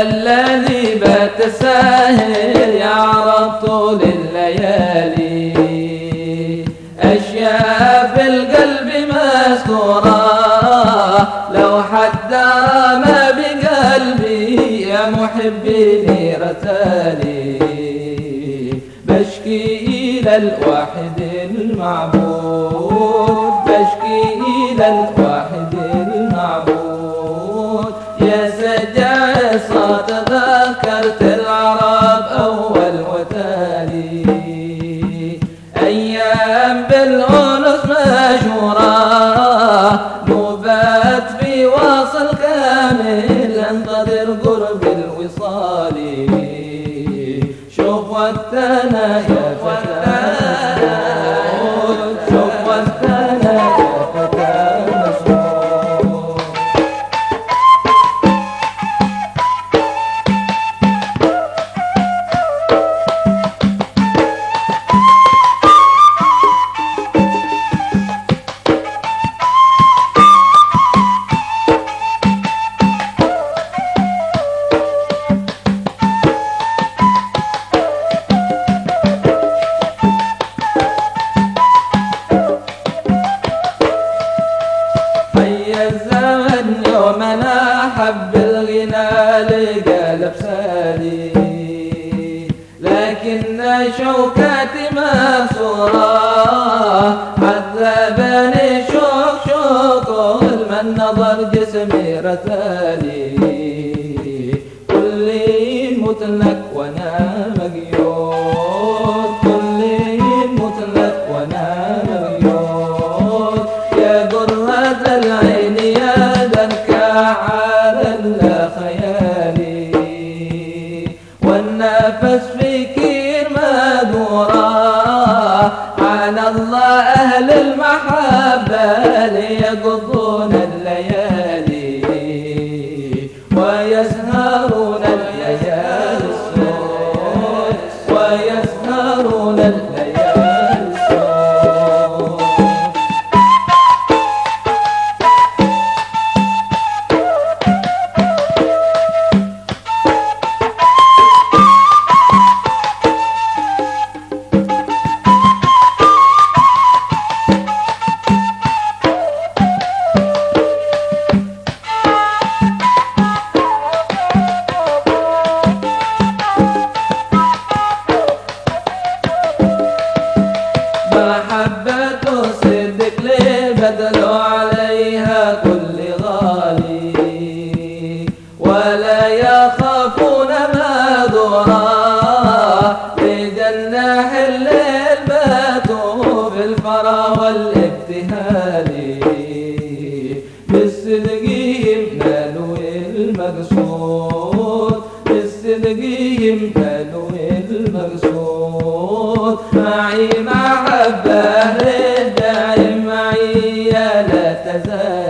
الليالي بات الساهر يا رب طول الليالي. أشياء في القلب مستورة لو حد ما بقلبي يا محبي رتالي بشكي إلى الواحد المعبود بشكي إلى الواحد المعبود. يا سجع صوت ذكرت العرب أول وتالي. أيام بالأنس مشهورة نوبات في واصل كامل انتظر قرب الوصال. شوف وقتنا يا فتى لقلب سالي لكن شوكاتي ماسورة عذبني شوك شوك من نظر جسمي رتالي كل متلك وأنا مقيود على الله أهل المحبة ليقضون الليالي ويسهرون محبة صدق لي بدلوا عليها كل غالي. ولا يخافون ما ضرا لجناح الليل باتوا في الفرا والابتهال. بالصدق يمنالوا المقصود معي محبة للداعي معي يا لا تزالي